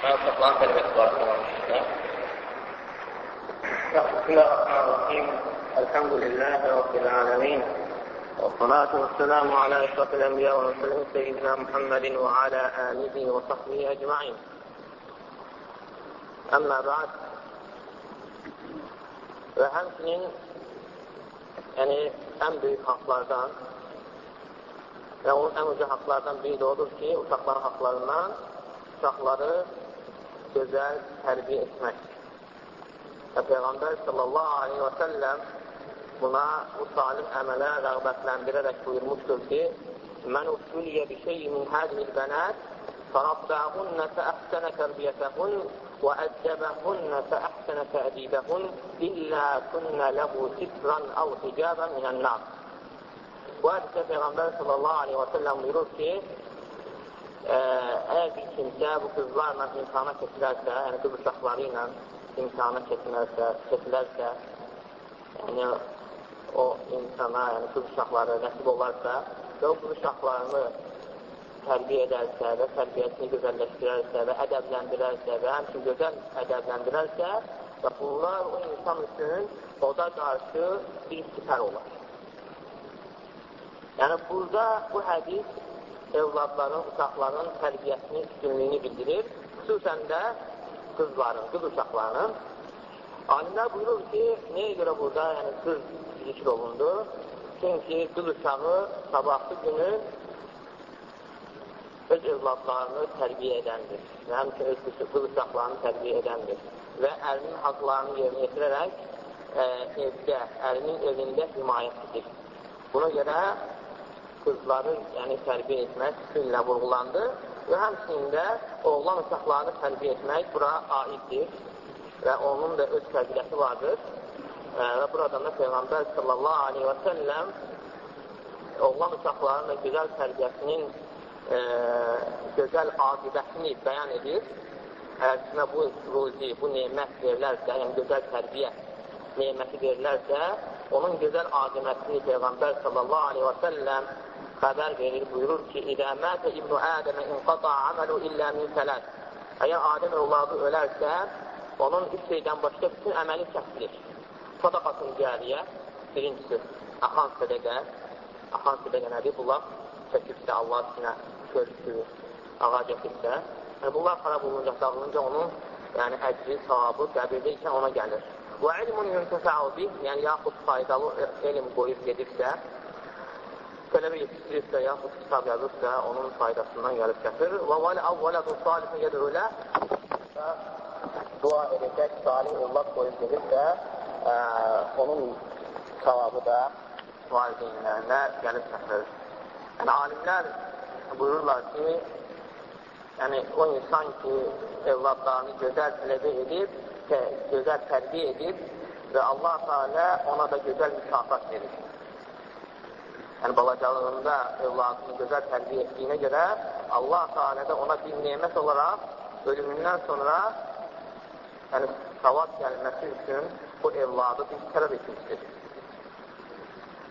uşaqların tərbiyəsi barəsində danışırıq. Bismillahirrahmanirrahim. Elhamdülillahi Rabbil alemin. والصلاة والسلام على أشرف الأنبياء والمرسلين سيدنا محمد وعلى آله وصحبه أجمعين. أما بعد və həmçinin yəni, ən böyük haqlardan və onun ən uca haqlardan biri də odur ki, uşaqların haqlarından uşaqları gözəl tərbiyə etmək. Və Peyğəmbər sallallahu aleyhi və səlləm buna bu salih əmələ rəğbətləndirərək buyurmuşdur ki, Mən usuliyyə bi şeyi min hədil bənət fərəbbəhünnə fəəhsənə tərbiyyətəhün və əddəbəhünnə fəəhsənə təədibəhün illə künnə ləhu sitran əv hicabən minən nar. Bu hədisdə Peyğəmbər sallallahu aleyhi və səlləm buyurur ki, əgər bir kimsə bu qızlarla imtihana keçilərsə, yəni qız uşaqları ilə imtihana keçilərsə, keçilərsə, yəni o insana, yəni qız uşaqları nəsib olarsa və o qız uşaqlarını tərbiyə edərsə və tərbiyəsini gözəlləşdirərsə və ədəbləndirərsə və həmçin gözəl ədəbləndirərsə və bunlar o insan üçün oda qarşı bir sipər olar. Yəni, burada bu hədis evladların, uşaqların tərbiyəsinin üstünlüyünü bildirir, xüsusən də qızların, qız uşaqlarının. Alimlər buyurur ki, nəyə görə burada yəni, qız zikr olundu? Çünki qız uşağı sabahlı günü öz evladlarını tərbiyə edəndir və həmçin öz qız uşaqlarını tərbiyə edəndir və ərinin haqlarını yerinə yetirərək ə, evdə, ərinin evində himayət edir. Buna görə qızları yəni, tərbiyə etmək xüsusilə vurğulandı və həmçinin oğlan uşaqlarını tərbiyə etmək bura aiddir və onun da öz fəziləti vardır və buradan da Peyğəmbər sallallahu aleyhi və səlləm oğlan uşaqlarının gözəl tərbiyəsinin e, gözəl aqibətini bəyan edir. Əgər sizə bu ruzi, bu neymət verilərsə, yəni gözəl tərbiyə neyməti verilərsə, onun gözəl aqibətini Peyğəmbər sallallahu aleyhi və səlləm xəbər verir, buyurur ki, İdə mətə İbn-i Ədəmə inqata aməlu illə min sələd. Əgər Adəm evladı ölərsə, onun üç şeydən başqa bütün əməli kəsilir. Sadaqatın cəriyə, birincisi, axan sədəqə, axan sədəqə nədir? Bunlar çəkibsə Allah içinə körükü, ağac əkibsə, yəni bunlar xarab olunca, dağılınca onun yəni əcri, savabı qəbirdə ikən ona gəlir. Və ilmun yüntəfəu bih, yəni yaxud faydalı elm qoyub gedirsə, tələbə yetişdirirsə, yaxud kitab yazırsa, onun faydasından gəlib gətirir. Və vələ avvələdun salihun yədrülə dua edəcək, salih evlad qoyub gedirsə, ə, onun savabı da valideynlərinə gəlib gətirir. Yəni, alimlər buyururlar ki, yəni, o insan ki, evladlarını gözəl tələbə edib, tə, gözəl tərbiyə edib və Allah Teala ona da gözəl mükafat verir. Yəni, balacalığında evladını gözəl tərbiyə etdiyinə görə Allah Teala da ona bir nemət olaraq ölümündən sonra yəni, savab gəlməsi üçün bu evladı bir tərəf etmişdir.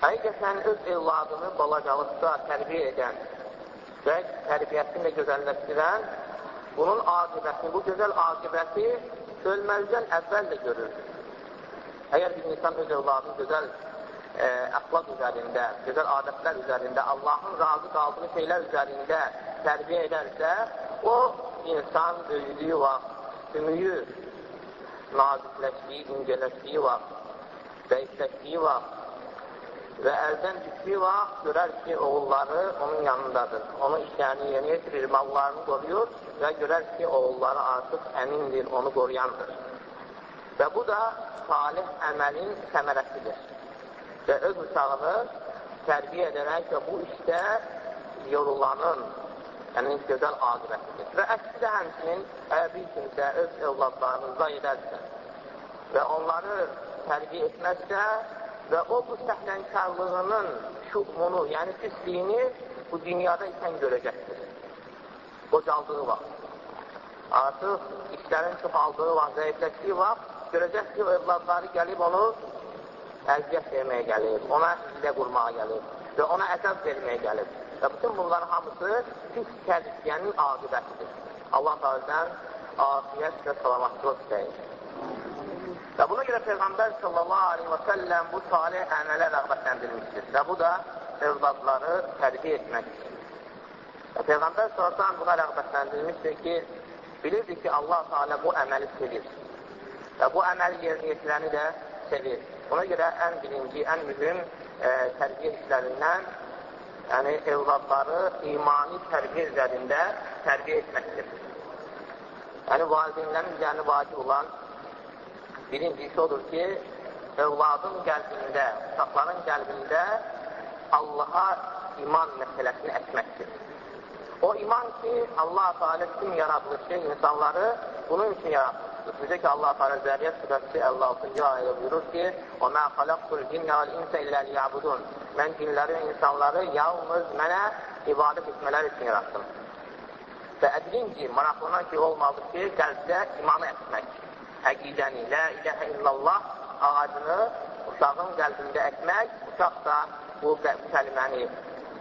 Həqiqətən öz evladını balacalıqda tərbiyə edən və tərbiyəsini də gözəlləşdirən bunun aqibətini, bu gözəl aqibəti ölməzdən əvvəl də görür. Əgər bir insan öz evladını gözəl e, əxlaq üzərində, gözəl adətlər üzərində, Allahın razı qaldığı şeylər üzərində tərbiyə edərsə, o insan böyüdüyü vaxt, sümüyü nazikləşdiyi, incələşdiyi vaxt, zəifləşdiyi vaxt və əldən düşdüyü vaxt görər ki, oğulları onun yanındadır. Onun işlərini yeni yetirir, mallarını qoruyur və görər ki, oğulları artıq əmindir, onu qoruyandır. Və bu da salih əməlin səmərəsidir. Və öz uşağını tərbiyə edərək və bu işdə yorulanın, yəni gözəl aqibətidir. Və əksi də həmçinin əgər bir kimsə öz evladlarını zay edərsə və onları tərbiyə etməzsə və o bu səhlənkarlığının şuhmunu, yəni pisliyini bu dünyada ikən görəcəkdir. Qocaldığı vaxt. Artıq işlərin çoxaldığı vaxt, zəifləşdiyi vaxt görəcək ki, o evladları gəlib onu əziyyət verməyə gəlib, ona hilə qurmağa gəlib və ona əzəb verməyə gəlib. Və bütün bunların hamısı pis tərbiyənin aqibətidir. Allah Teala'dan afiyət və salamatlıq istəyir. Və buna görə Peyğəmbər sallallahu aleyhi və səlləm bu salih əmələ rəğbətləndirmişdir. Və bu da övladları tərbiyə etməkdir. Və Peyğəmbər sallallahu buna rəğbətləndirmişdir ki, bilirdi ki, Allah Teala bu əməli sevir. Və bu əməli yerinə yetirəni də sevir. Buna görə ən birinci, ən mühüm e, tərbiyə işlərindən yəni evladları imani tərbiyə üzərində tərbiyə etməkdir. Yəni, valideynlərin üzərinə vacib olan birincisi odur ki, övladın qəlbində, uşaqların qəlbində Allaha iman məsələsini əkməkdir. O iman ki, Allah Teala kim yaratmışı, insanları bunun üçün yaratmışdır. Necə ki, Allah Teala Zəriyyət surəsi 56-cı ayədə buyurur ki, "O mə xalaqtul cinnə vel insə illə liyabudun." Mən cinləri və insanları yalnız mənə ibadət etmələri üçün yaratdım. Və ədlin ki, maraqlanan ki, olmalı ki, qəlbdə imanı əkmək. Əqidəni, la iləhə illallah ağacını uşağın qəlbində əkmək, uşaq da bu kəliməni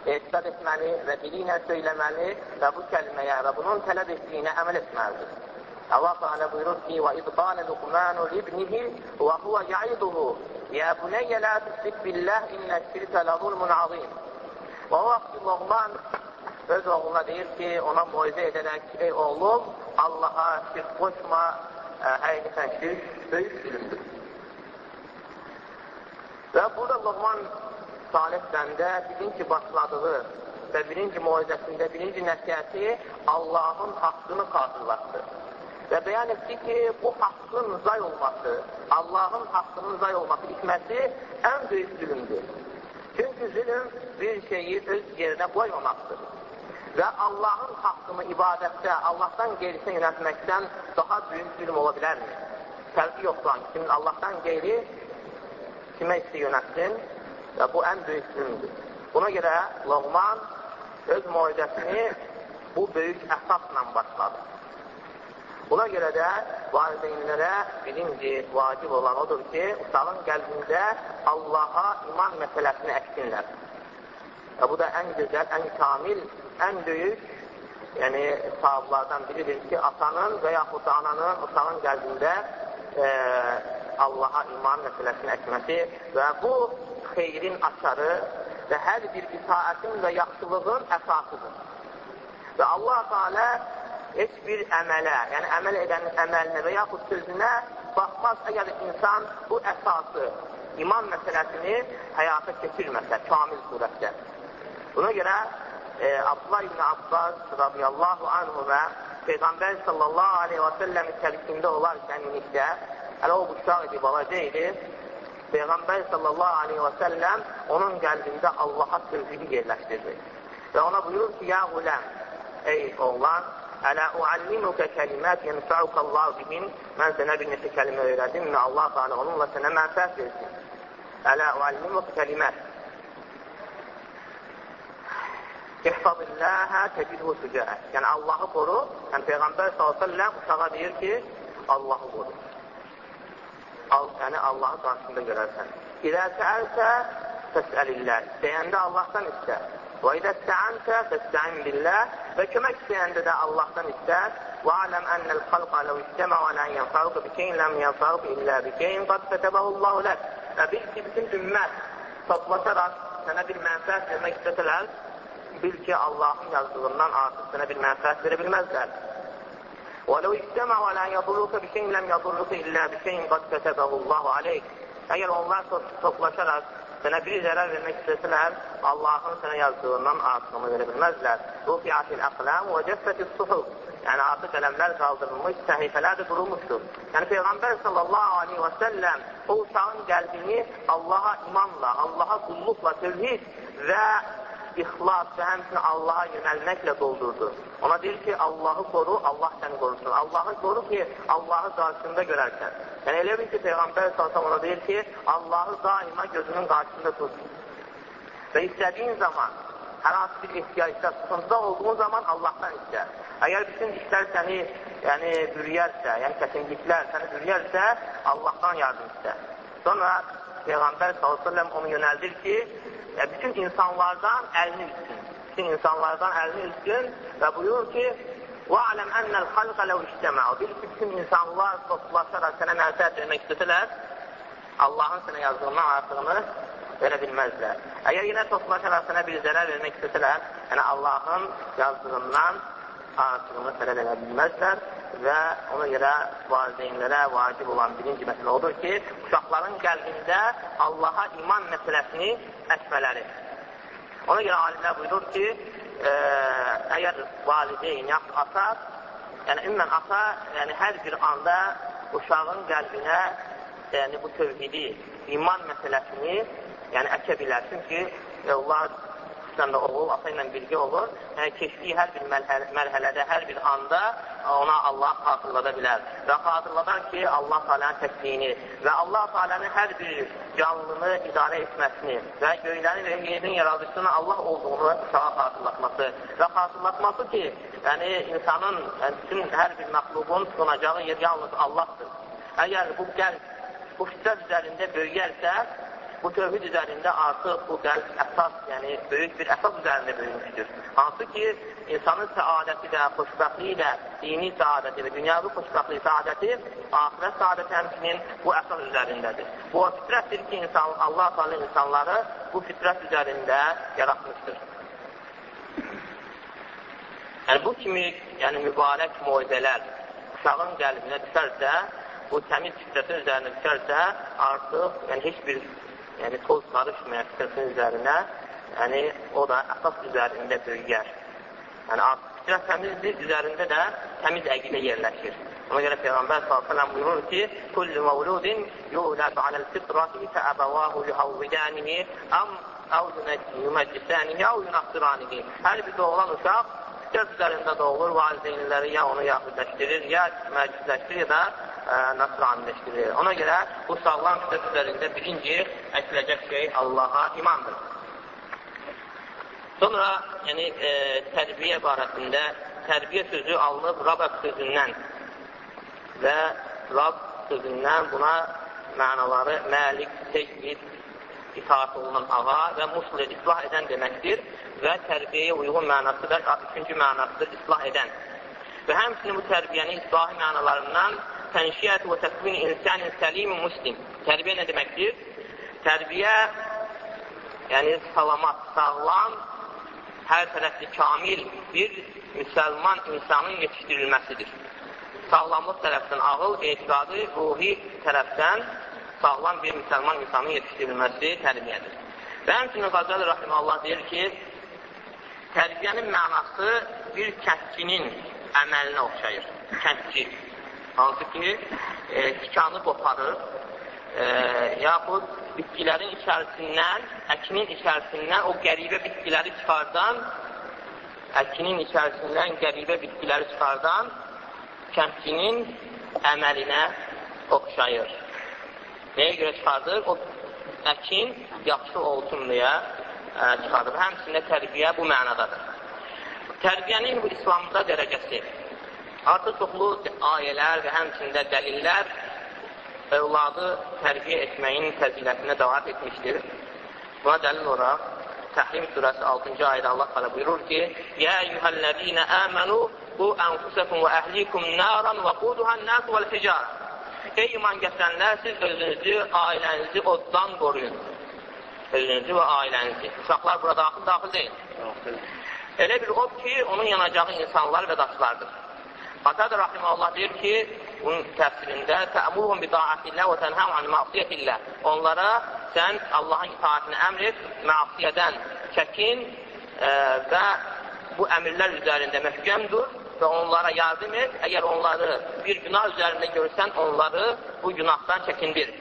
etiqat etməli və dili ilə söyləməli və bu kəlməyə və bunun tələb etdiyinə əməl etməlidir. Allah Teala buyurur ki: "Və iz qala Luqmanu libnihi və huwa ya'iduhu: Ya bunayya la tushrik billah inneş-şirke la zulmun azim." Və o vaxt Luqman öz oğluna deyir ki, ona moizə edərək, ey oğlum, Allaha şirk qoşma, ə, həqiqətən şirk böyük zülümdür. Və burada Luqman Salih səndə birinci başladığı və birinci moizəsində birinci nəsiyyəti Allahın haqqını xatırlatdı. Və bəyan etdi ki, bu haqqın zay olması, Allahın haqqının zay olması itməsi ən böyük zülümdür. Çünki zülüm bir şeyi öz yerinə qoymamaqdır. Və Allahın haqqını ibadətdə, Allahdan gerisinə yönətməkdən daha böyük zülüm ola bilərmi? Fərqi yoxdur, kimin Allahdan qeyri kimə istə yönətsin, Və bu ən böyük zülmdür. Buna görə Loğman öz müalicəsini bu böyük əsasla başladı. Buna görə də valideynlərə birinci vacib olan odur ki, uşağın qəlbində Allaha iman məsələsini əksinlər. Və bu da ən gözəl, ən kamil, ən böyük yəni sahablardan biridir ki, atanın və yaxud da ananın uşağın qəlbində e, Allaha iman məsələsini əkməsi və bu xeyrin açarı və hər bir itaətin və yaxşılığın əsasıdır. Və Allah Teala heç bir əmələ, yəni əməl edənin əməlinə və yaxud sözünə baxmaz əgər insan bu əsası, iman məsələsini həyata keçirməsə, kamil surətdə. Buna görə e, Abdullah ibn Abbas radiyallahu anhu və Peyğəmbər sallallahu aleyhi və səlləm içərisində olarkən inikdə, hələ o buşaq idi, balaca idi, Peyğəmbər sallallahu aleyhi və səlləm onun qəlbində Allaha tövhidi yerləşdirdi. Və ona buyurur ki, ya quləm, ey oğlan, Ələ uallimukə kəlimət yənfəuka Allah bihin, mən sənə bir neçə kəlimə öyrədim və Allah Teala onunla sənə mənfəət versin. Ələ uallimukə kəlimət. İhfazilləhə təcidhu tücəə. Yəni Allahı qoru, yəni Peyğəmbər s.ə.v uşağa deyir ki, Allahı qoru. al, səni Allahın qarşısında görərsən. İdə səəlsə fəsəlillah. İstəyəndə Allahdan istə. وإذا استعنت فاستعن بالله ve kömek isteyende de Allah'tan ister. وَعَلَمْ أَنَّ الْخَلْقَ لَوْ اِجْتَمَعُوا لَنْ يَنْفَعُكَ بِشَيْءٍ لَمْ يَنْفَعُكَ إِلَّا بِشَيْءٍ قَدْ كَتَبَهُ اللّٰهُ لَكَ Ve bil ki bütün ümmet toplaşarak sana bir menfaat vermek isteseler, bil ki Allah'ın yazdığından artık sana bir menfaat verebilmezler. وَلَوْ اِجْتَمَعُوا لَنْ يَضُرُّكَ بِشَيْءٍ لَمْ يَضُرُّكَ إِلَّا بِشَيْءٍ قَدْ كَتَبَهُ اللّٰهُ عَلَيْكَ Eğer onlar toplaşarak sənə bir zərər vermək istəsələr, Allahın sənə yazdığından artığını verə bilməzlər. Rufiyatil əqləm və cəffətil suhub. Yəni, artıq qələmlər qaldırılmış, səhifələr də qurulmuşdur. Yəni, Peyğəmbər sallallahu aleyhi və səlləm o uşağın qəlbini Allaha imanla, Allaha qulluqla, tövhid və ixlas və həmçinin Allaha yönəlməklə doldurdu. Ona deyir ki, Allahı qoru, Allah səni qorusun. Allahı qoru ki, Allahı qarşısında görərsən. Yəni, elə bil ki, Peyğəmbər salsam ona deyir ki, Allahı daima gözünün qarşısında tut. Və istədiyin zaman, hər hansı bir ehtiyacda, sıxıntıda olduğun zaman Allahdan istə. Əgər bütün işlər səni yəni, bürüyərsə, yəni çətinliklər səni bürüyərsə, Allahdan yardım istə. Sonra Peyğəmbər s.ə.v onu yönəldir ki, və bütün insanlardan əlini üstün Bütün insanlardan əlini üstün və buyurur ki, وَعَلَمْ أَنَّ الْخَلْقَ لَوْ اِجْتَمَعُ Bil ki, bütün insanlar toplaşaraq sənə mənfəət vermək istəsələr, Allahın sənə yazdığından artığını verə bilməzlər. Əgər yenə toplaşaraq sənə bir zərər vermək istəsələr, yəni Allahın yazdığından artığını sənə verə bilməzlər və ona görə valideynlərə vacib olan birinci məsələ odur ki, uşaqların qəlbində Allaha iman məsələsini əsmələri. Ona görə alimlər buyurur ki, e, əgər valideyn, yaxud ata, yəni ümumən ata, yəni hər bir anda uşağın qəlbinə yəni bu tövhidi, iman məsələsini yəni əkə bilər. Çünki onlar xüsusən də oğul, ata ilə birgə olur. Yəni, keçdiyi hər bir mərhələdə, hər bir anda ona Allah xatırlada bilər. Və xatırladar ki, Allah Teala'nın təkliyini və Allah Teala'nın hər bir canlını idarə etməsini və göylərin və yerin yaradıcısının Allah olduğunu uşağa xatırlatması və xatırlatması ki, yəni insanın, yəni, bütün hər bir məxluqun tutunacağı yer yalnız Allahdır. Əgər bu qəlb bu fitrət üzərində böyüyərsə, bu tövhid üzərində artıq bu qəlb əsas, yəni böyük bir əsas üzərində böyümüşdür. Hansı ki, insanın səadəti də, xoşbəxtliyi də, dini səadəti və dünyavi xoşbəxtliyi səadəti, ahirət səadəti həmçinin bu əsas üzərindədir. Bu fitrətdir ki, insan, Allah sallı insanları bu fitrət üzərində yaratmışdır. Yəni, bu kimi yəni, mübarək muizələr uşağın qəlbinə düşərsə, bu təmiz fitrətin üzərinə düşərsə, artıq yəni, heç bir yəni toz qarışmayan fitrətin üzərinə, yəni o da əsas üzərində böyüyər. Yəni artıq fitrət təmizdir, üzərində də təmiz əqidə yerləşir. Ona görə Peyğəmbər s.ə.v buyurur ki, Kullu məvludin yu'lədu aləl fitrati fəəbəvahu yuhavvidanihi am əv yuməccisanihi əv yunaxsiranihi. Hər bir doğulan uşaq fitrət üzərində doğulur, valideynləri ya onu yaxudləşdirir, ya məclisləşdirir, ya da nasraniləşdirir. Ona görə bu sağlam fitrət üzərində birinci əkiləcək şey Allaha imandır. Sonra yəni, e, tərbiyə barəsində tərbiyə sözü alınıb Rabab sözündən və Rab sözündən buna mənaları məlik, tecvid, itaat olunan ağa və musli islah edən deməkdir və tərbiyəyə uyğun mənası da üçüncü mənasıdır islah edən. Və həmçinin bu tərbiyənin islahi mənalarından tənşiyyət və təqvin insanın səlim muslim. Tərbiyə nə deməkdir? Tərbiyə, yəni salamat, sağlam, hər tərəfli kamil bir müsəlman insanın yetişdirilməsidir. Sağlamlıq tərəfdən ağıl, etiqadı, ruhi tərəfdən sağlam bir müsəlman insanın yetişdirilməsi tərbiyədir. Və həmçinin Qazəl Rahiməllah deyir ki, tərbiyənin mənası bir kətkinin əməlinə oxşayır. Kətkçi. Hansı ki, e, tikanı qoparır, e, yaxud bitkilərin içərisindən, əkinin içərisindən o qəribə bitkiləri çıxardan, əkinin içərisindən qəribə bitkiləri çıxardan kəmçinin əməlinə oxşayır. Nəyə görə çıxardır? O əkin yaxşı olsun deyə çıxardır. Həmçində tərbiyə bu mənadadır. Tərbiyənin bu İslamda dərəcəsi Artıq çoxlu ayələr və həmçində dəlillər övladı tərbiyə etməyin fəzilətinə davat etmişdir. Buna dəlil olaraq Təhrim surəsi 6-cı ayədə Allah təala buyurur ki: "Ya eyyuhellezina amanu qu anfusakum və əhlikum naran və quduhan-nas vel-hicar." Ey iman gətirənlər, siz özünüzü, ailənizi oddan qoruyun. Özünüzü və ailənizi. Uşaqlar burada daxil, daxil deyil. Elə bir od ki, onun yanacağı insanlar və daşlardır. Qatad rahiməhullah deyir ki, bunun təfsirində təəmurhum bi taatillah və tənhəm an məsiyyətillah. Onlara sən Allahın itaatini əmr et, məsiyədən çəkin e, və bu əmirlər üzərində möhkəm dur və onlara yardım et. Əgər onları bir günah üzərində görsən, onları bu günahdan çəkindir.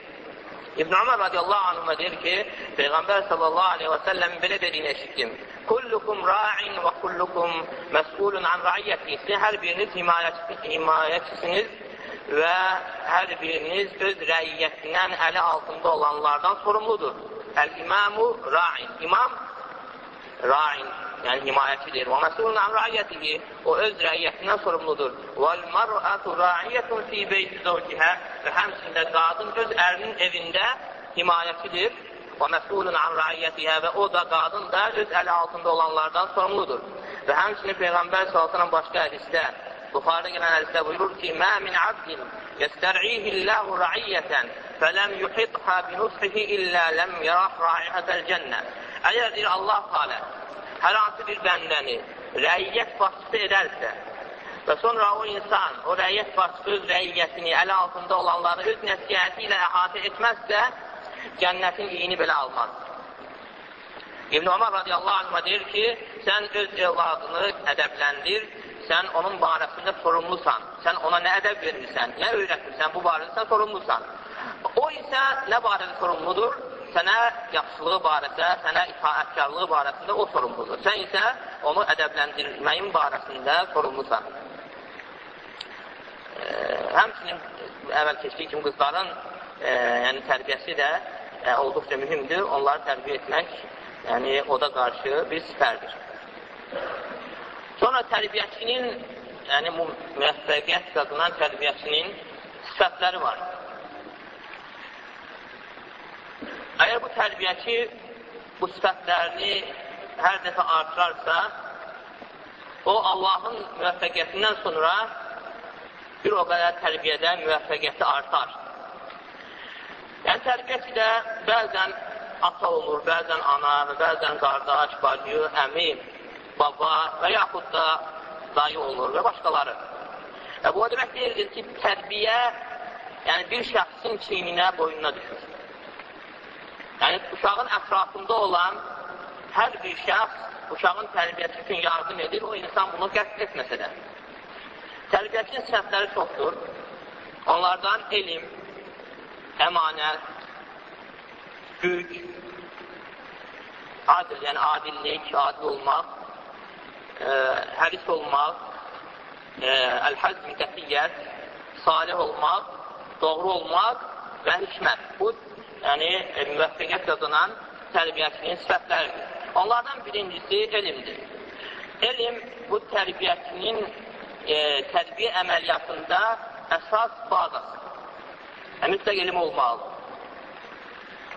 İbn Ömər radiyallahu anhuma deyir ki, Peyğəmbər sallallahu aleyhi və səlləm belə dediyini eşitdim. Kullukum ra'in və kullukum məsulun an ra'iyyəti. Sizin hər biriniz himayəçisiniz və hər biriniz öz rəiyyətindən əli altında olanlardan sorumludur. Əl-imamu ra'in. İmam ra'in yəni himayəçidir. Və məsulun an ra'iyyətihi, o öz rəiyyətindən sorumludur. Vəl mar'atu ra'iyyətun fi beyti zəvcihə və həmçində qadın öz ərinin evində himayəçidir. Və məsulun an ra'iyyətihə və o da qadın da öz əli altında olanlardan sorumludur. Və həmçinin Peyğəmbər sallallahu başqa hədisdə Buxarıda gələn hədisdə buyurur ki, Mə min abdin yəstər'ihilləhu ra'iyyətən fələm yuhitha binusfihi illə ləm yarah raihətəl cənnə. Əgər deyir Allah Teala hər hansı bir bəndəni rəiyyət başçısı edərsə və sonra o insan, o rəiyyət başçısı öz rəiyyətini, əl altında olanları öz nəsiyyəti ilə əhatə etməzsə, cənnətin iyini belə almaz. İbn Ömər radiyallahu anh deyir ki, sən öz evladını ədəbləndir, sən onun barəsində sorumlusan. Sən ona nə ədəb vermirsən, nə öyrətmirsən, bu sən sorumlusan. O isə nə barədə sorumludur? Sənə yaxşılığı barədə, sənə itaətkarlığı barəsində o sorumludur. Sən isə onu ədəbləndirməyin barəsində sorumlusan. E, həmçinin əvvəl keçdiyi kimi qızların e, yəni tərbiyəsi də e, olduqca mühümdür. Onları tərbiyə etmək yəni o da qarşı bir sifərdir. Sonra tərbiyəçinin, yəni müvəffəqiyyət qazanan tərbiyəçinin sifətləri var. Əgər bu tərbiyəçi bu sifətlərini hər dəfə artırarsa, o Allahın müvəffəqiyyətindən sonra bir o qədər tərbiyədə müvəffəqiyyəti artar. Yəni, tərbiyəçi də bəzən ata olur, bəzən ana, bəzən qardaş, bacı, əmi, baba və yaxud da dayı olur və başqaları. Və bu o demək deyildir ki, tərbiyə yəni bir şəxsin çiyninə, boynuna düşür. Yəni, uşağın ətrafında olan hər bir şəxs uşağın tərbiyəsi üçün yardım edir, o insan bunu qəsd etməsə də. Tərbiyəçinin səhvləri çoxdur. Onlardan elm, əmanət, güc, adil, yəni adillik, adil olmaq, ə, həris olmaq, əl-həzm, qətiyyət, salih olmaq, doğru olmaq və hikmət. Bu, yəni, müvəffəqiyyət qazanan tərbiyəçinin sifətləridir. Onlardan birincisi elmdir. Elm bu tərbiyəçinin e, tərbiyə əməliyyatında əsas bazasıdır. Yəni, mütləq elm olmalıdır.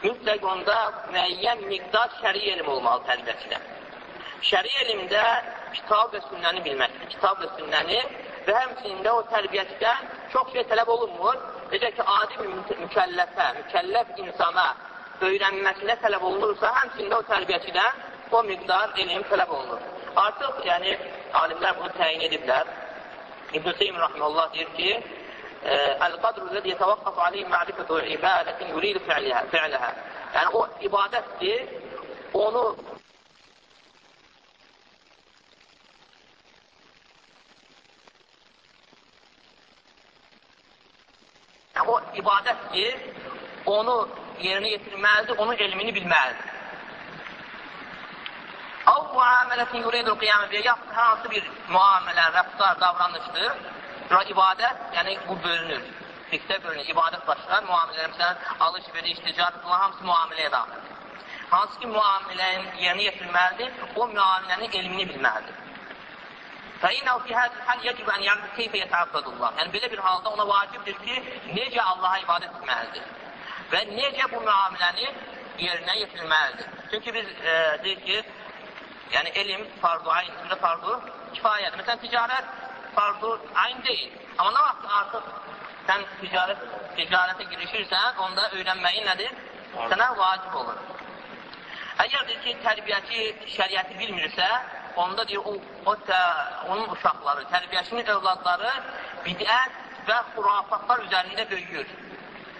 Mütləq onda müəyyən miqdar şəri elm olmalı tərbiyəçidə. Şəri elmdə kitab və sünnəni bilməkdir. Kitab və sünnəni və həmçinin də o tərbiyəçidən çox şey tələb olunmur. Necə ki, adi bir mükəlləfə, mükəlləf insana öyrənməsinə tələb olunursa, həmçinin də o tərbiyəçidən o miqdar elm tələb olunur. Artıq, yəni, alimlər bunu təyin ediblər. İbn-i Seym Rahmanullah deyir ki, Əl-qadru ləzi yetəvaqqaf aleyh ma'rifətu ibadətin yuridu fi'ləhə. Yəni, o ibadətdir, onu o ibadətdir, onu yerinə yetirməlidir, onun elmini bilməlidir. Av muamələtin yuridul qiyamə deyə yaxud hər hansı bir muamələ, rəftar, davranışdır. Sonra ibadət, yəni bu bölünür. Fiqdə bölünür, ibadət başlar, müamilələr, məsələn, alış-veriş, ticarət, bunlar hamısı müamiləyə daxildir. Hansı ki, müamilənin yerinə yetirməlidir, o müamilənin elmini bilməlidir. فإنه في هذا الحال يجب أن يعرف كيف يتعبد Allah. Yəni belə bir halda ona vacibdir ki, necə Allaha ibadət etməlidir və necə bu müamiləni yerinə yetirməlidir. Çünki biz e, deyik ki, yəni elm fardu ayn, üzrə fardu kifayədir. Məsələn, ticarət fardu ayn deyil. Amma nə vaxt artıq sən ticarət, ticarətə girişirsən, onda öyrənməyin nədir? Sənə vacib olur. Əgər deyir ki, tərbiyəçi şəriəti bilmirsə, onda deyir, o, o tə, onun uşaqları, tərbiyəsinin övladları bidət və xurafatlar üzərində böyüyür.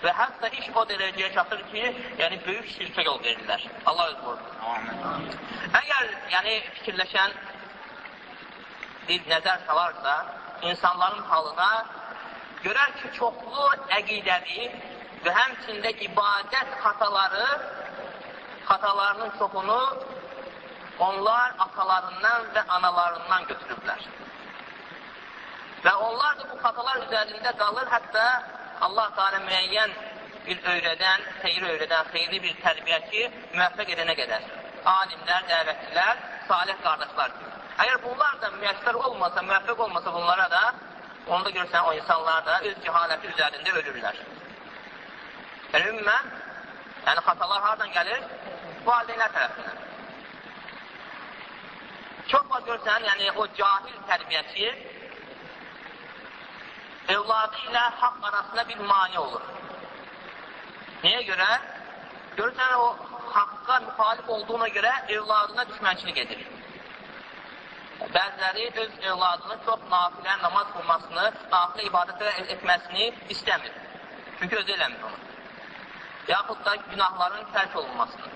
Və hətta iş o dərəcəyə çatır ki, yəni böyük şirkə yol verirlər. Allah öz qorusun. Əgər yəni fikirləşən bir nəzər salarsa, insanların halına görər ki, çoxlu əqidəvi və həmçində ibadət xataları xatalarının çoxunu onlar atalarından və analarından götürüblər. Və onlar da bu xatalar üzərində qalır, hətta Allah Teala müəyyən bir öyrədən, xeyri öyrədən, xeyri bir tərbiyəçi müvəffəq edənə qədər. Alimlər, dəvətçilər, salih qardaşlar kimi. Əgər bunlar da müəssər olmasa, müvəffəq olmasa bunlara da, onda görürsən o insanlar da öz cəhaləti üzərində ölürlər. Yəni, ümumən, yəni xatalar hardan gəlir? Valideynlər tərəfindən. Çox var görsən, yəni o cahil tərbiyəçi övladı ilə haqq arasında bir mani olur. Nəyə görə? Görürsən, o haqqa müxalif olduğuna görə övladına düşmənçilik edir. Bəziləri öz övladının çox nafilə namaz qılmasını, nafilə ibadətlər etməsini istəmir. Çünki özü eləmir onu. Yaxud da günahların tərk olunmasını,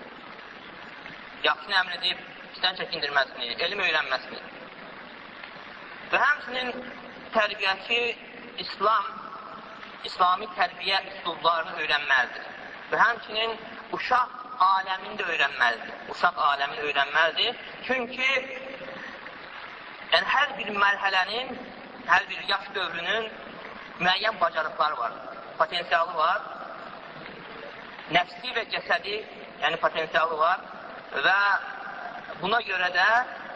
yaxşını əmr edib, pisdən çəkindirməsini, elm öyrənməsini. Və həmçinin tərbiyəçi İslam, İslami tərbiyə üsullarını öyrənməlidir. Və həmçinin uşaq aləmini də öyrənməlidir. Uşaq aləmini öyrənməlidir. Çünki yəni, hər bir mərhələnin, hər bir yaş dövrünün müəyyən bacarıqları var, potensialı var. Nəfsi və cəsədi, yəni potensialı var və buna görə də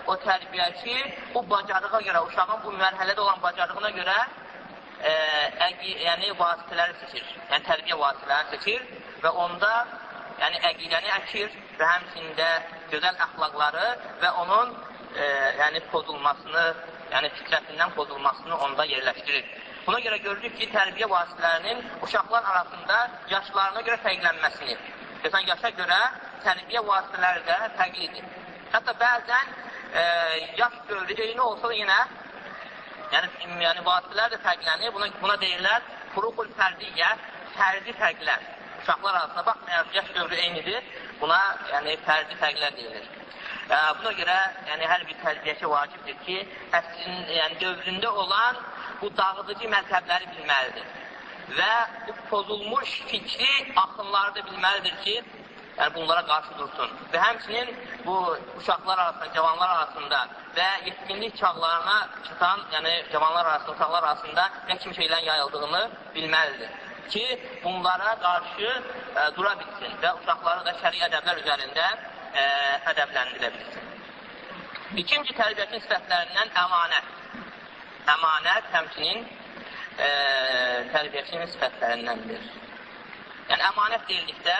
o tərbiyəçi bu bacarığa görə, uşağın bu mərhələdə olan bacarığına görə e, əqi, yəni vasitələri seçir, yəni tərbiyə vasitələri seçir və onda yəni əqidəni əkir və həmçində gözəl əxlaqları və onun e, yəni pozulmasını, yəni fitrətindən pozulmasını onda yerləşdirir. Buna görə görürük ki, tərbiyə vasitələrinin uşaqlar arasında yaşlarına görə fərqlənməsini, desən, yaşa görə tərbiyə vasitələri də fərqlidir. Hətta bəzən e, yaş dövrü eyni olsa yenə yəni, yəni vasitələr də fərqlənir. Buna, buna deyirlər furuqul fərdiyyə, fərdi fərqlər. Uşaqlar arasında baxmayaraq yaş dövrü eynidir. Buna yəni fərdi fərqlər deyilir. Buna görə yəni, hər bir tərbiyəçi vacibdir ki, əslin, yəni, dövründə olan bu dağıdıcı məzhəbləri bilməlidir. Və bu pozulmuş fikri axınları da bilməlidir ki, yəni bunlara qarşı dursun. Və həmçinin bu uşaqlar arasında, cavanlar arasında və yetkinlik çağlarına çıtan, yəni cavanlar arasında, uşaqlar arasında nə kimi şeylərin yayıldığını bilməlidir ki, bunlara qarşı ə, dura bilsin və uşaqları da şəri ədəblər üzərində ə, ədəbləndirə bilsin. İkinci tərbiyətin sifətlərindən əmanət. Əmanət həmçinin ə, tərbiyəçinin sifətlərindəndir. Yəni, əmanət deyildikdə,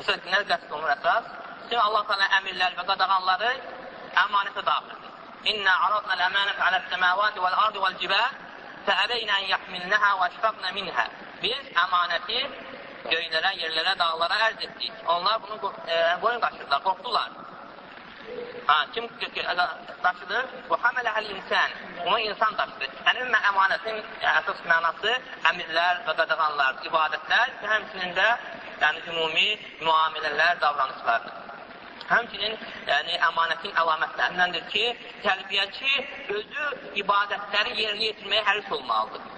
əsas nə qəsd olunur əsas? Bütün Allah sana əmirlər və qadağanları əmanətə daxildir. İnna aradna l-əmanət aləs-səməvati vəl-ardı vəl-cibəl fəəbeynə ən yəhmilnəhə və əşfaqnə minhə. Biz əmanəti göylərə, yerlərə, dağlara ərz etdik. Onlar bunu e, boyun qaçırdılar, qorxdular. Ha, kim daşıdır? Bu həmələhəl insan. Onu insan daşıdır. Yəni, əmanətin əsas mənası əmirlər və qadağanlar, ibadətlər və həmçinin də yəni, ümumi müamilələr, davranışlardır. Həmçinin yəni, əmanətin əlamətlərindəndir ki, tərbiyəçi özü ibadətləri yerinə yetirməyə həris olmalıdır.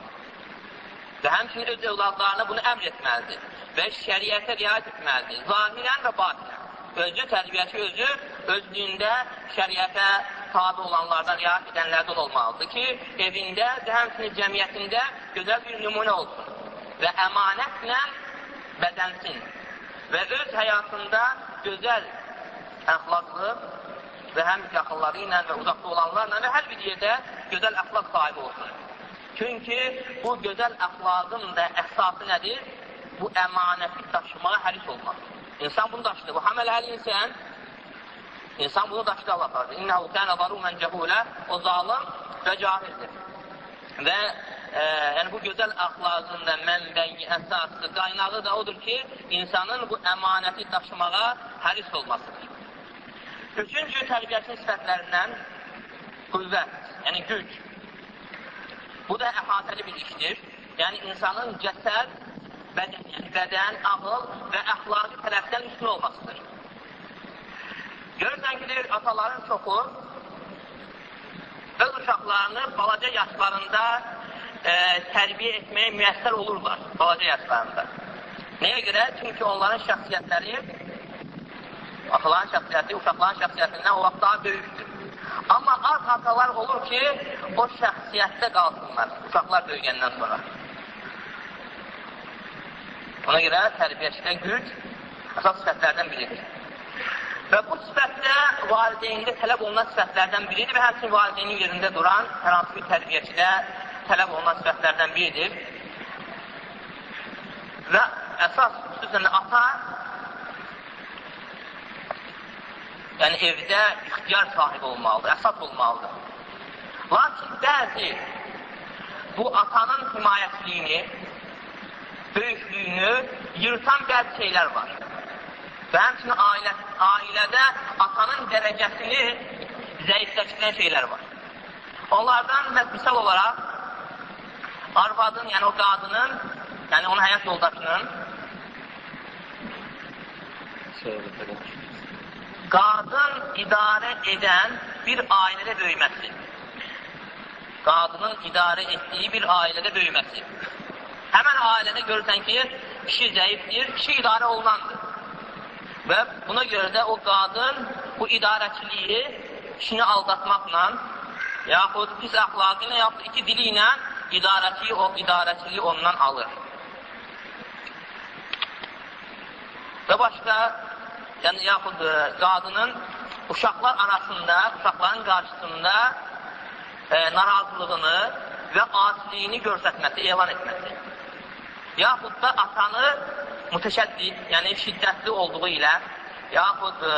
Və həmçinin öz övladlarına bunu əmr etməlidir və şəriətə riayət etməlidir. Zahirən və batinən. Özü, tərbiyəçi özü özlüyündə şəriətə tabi olanlardan, riayət edənlərdən olmalıdır ki, evində və həmçinin cəmiyyətində gözəl bir nümunə olsun və əmanətlə bədənsin və öz həyatında gözəl əxlaqlı və həm yaxınları ilə və uzaqda olanlarla və hər bir yerdə gözəl əxlaq sahibi olsun. Çünki bu gözəl əxlaqın da əsası nədir? Bu əmanəti daşımağa həris olmaq. İnsan bunu daşıdı. Bu həmələl insan, insan bunu daşıdı Allah tarzı. İnnəhu kənə zarumən cəhulə, o zalim və cahildir. Və e, yəni bu gözəl əxlaqın da mənbəyi, əsası, qaynağı da odur ki, insanın bu əmanəti daşımağa həris olmasıdır. Üçüncü tərbiyəçinin sifətlərindən qüvvət, yəni güc. Bu da əhatəli bir işdir. Yəni, insanın cəsəd, bədən, yəni bədən, ağıl və əxlaqi tərəfdən üstün olmasıdır. Görürsən ki, deyir, ataların çoxu öz uşaqlarını balaca yaşlarında e, tərbiyə etməyə müəssər olurlar, balaca yaşlarında. Nəyə görə? Çünki onların şəxsiyyətləri, ataların şəxsiyyəti, uşaqların şəxsiyyətindən o vaxt daha böyükdür. Amma az hatalar olur ki, o şəxsiyyətdə qalsınlar, uşaqlar böyüyəndən sonra. Ona görə tərbiyəçidə güc əsas sifətlərdən biridir. Və bu sifətdə valideyndə tələb olunan sifətlərdən biridir və həmçin valideynin yerində duran hər hansı bir tərbiyəçidə tələb olunan sifətlərdən biridir. Və əsas xüsusən ata yəni evdə ixtiyar sahibi olmalıdır, əsas olmalıdır. Lakin bəzi bu atanın himayətliyini, böyüklüyünü yırtan bəzi şeylər var. Və həmçinin ailə, ailədə atanın dərəcəsini zəifləşdirən şeylər var. Onlardan misal olaraq arvadın, yəni o qadının, yəni onun həyat yoldaşının qadın idarə edən bir ailədə böyüməsi. Qadının idarə etdiyi bir ailədə böyüməsi. Həmən ailədə görürsən ki, kişi zəifdir, kişi idarə olunandır. Və buna görə də o qadın bu idarəçiliyi kişini aldatmaqla, yaxud pis əxlaqı ilə, yaxud iki dili ilə idarəçiliyi, o idarəçiliyi ondan alır. Və başqa, yəni yaxud e, qadının uşaqlar arasında, uşaqların qarşısında e, narazılığını və asiliyini göstərməsi, elan etməsi. Yaxud da atanı mütəşəddid, yəni şiddətli olduğu ilə, yaxud e,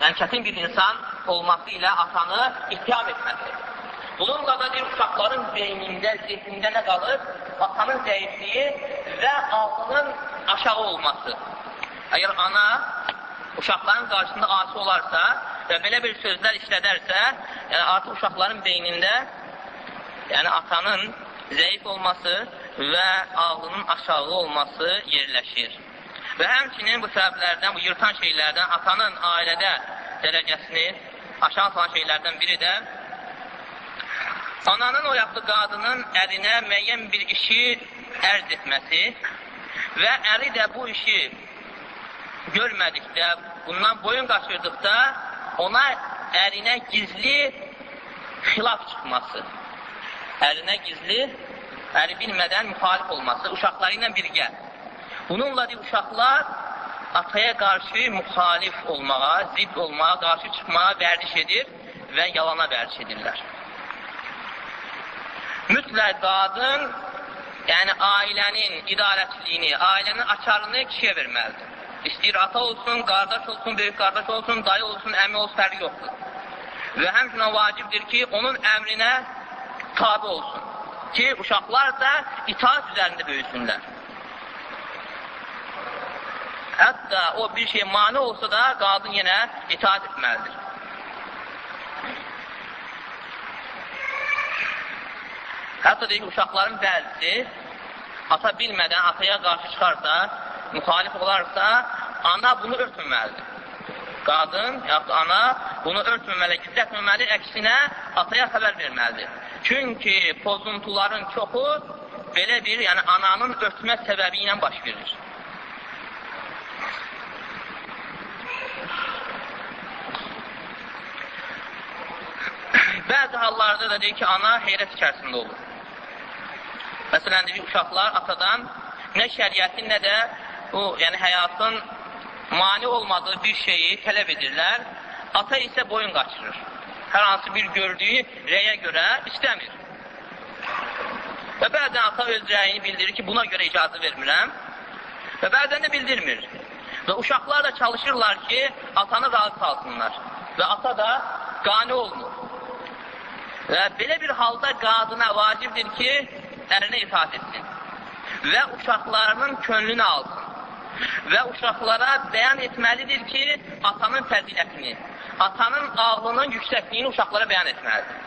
yəni çətin bir insan olması ilə atanı ittiham etməsi. Bununla da bir uşaqların beynində, zihnində nə qalır? Atanın zəifliyi və ağlının aşağı olması. Əgər ana uşaqların qarşısında asi olarsa və belə bir sözlər işlədərsə, yəni artıq uşaqların beynində yəni atanın zəif olması və ağlının aşağı olması yerləşir. Və həmçinin bu səbəblərdən, bu yırtan şeylərdən atanın ailədə dərəcəsini aşağı salan şeylərdən biri də ananın o yaxlı qadının ərinə müəyyən bir işi ərz etməsi və əri də bu işi görmədikdə, bundan boyun qaçırdıqda ona ərinə gizli xilaf çıxması, ərinə gizli, əri bilmədən müxalif olması, uşaqları ilə birgə. Bununla deyil, uşaqlar ataya qarşı müxalif olmağa, zidd olmağa, qarşı çıxmağa vərdiş edir və yalana vərdiş edirlər. Mütləq qadın, yəni ailənin idarəçiliyini, ailənin açarını kişiyə verməlidir. İstəyir ata olsun, qardaş olsun, böyük qardaş olsun, dayı olsun, əmi olsun, fərqi yoxdur. Və həmçinin vacibdir ki, onun əmrinə tabi olsun. Ki, uşaqlar da itaat üzərində böyüsünlər. Hətta o bir şey mani olsa da qadın yenə itaat etməlidir. Hətta deyik, uşaqların bəzisi ata bilmədən ataya qarşı çıxarsa, müxalif olarsa, ana bunu örtməməlidir. Qadın, yaxud ana bunu örtməməli, gizlətməməli, əksinə ataya xəbər verməlidir. Çünki pozuntuların çoxu belə bir, yəni ananın örtmə səbəbi ilə baş verir. Bəzi hallarda da deyir ki, ana heyrət içərisində olur. Məsələn, deyir, uşaqlar atadan nə şəriətin, nə də bu, yəni həyatın mani olmadığı bir şeyi tələb edirlər. Ata isə boyun qaçırır. Hər hansı bir gördüyü rəyə görə istəmir. Və bəzən ata öz rəyini bildirir ki, buna görə icazə vermirəm. Və bəzən də bildirmir. Və uşaqlar da çalışırlar ki, atanı razı salsınlar. Və ata da qani olmur. Və belə bir halda qadına vacibdir ki, ərinə itaat etsin və uşaqlarının könlünü alsın və uşaqlara bəyan etməlidir ki, atanın fəzilətini, atanın ağlının yüksəkliyini uşaqlara bəyan etməlidir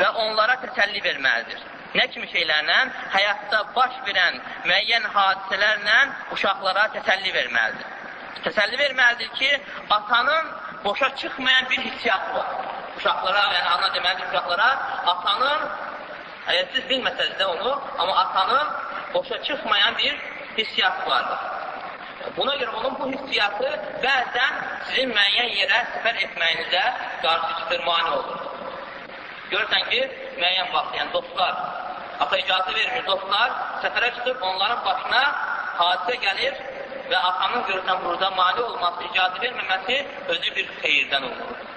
və onlara təsəlli verməlidir. Nə kimi şeylərlə? Həyatda baş verən müəyyən hadisələrlə uşaqlara təsəlli verməlidir. Təsəlli verməlidir ki, atanın boşa çıxmayan bir hissiyatı var. Uşaqlara, yəni ana deməlidir uşaqlara, atanın Əgər siz bilməsəniz də onu, amma atanın boşa çıxmayan bir hissiyatı vardır. Buna görə onun bu hissiyatı bəzən sizin müəyyən yerə səfər etməyinizə qarşı çıxır, mani olur. Görürsən ki, müəyyən vaxt, yəni dostlar, ata icazə vermir, dostlar səfərə çıxıb onların başına hadisə gəlir və atanın görürsən burada mali olması, icazə verməməsi özü bir xeyirdən olur.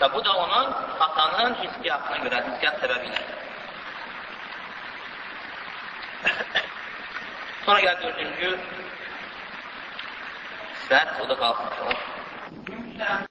Və bu da onun atanın hissiyatına görə, hissiyat səbəbi ilə. Sonra gəl dördüncü səhət, o da qalsın.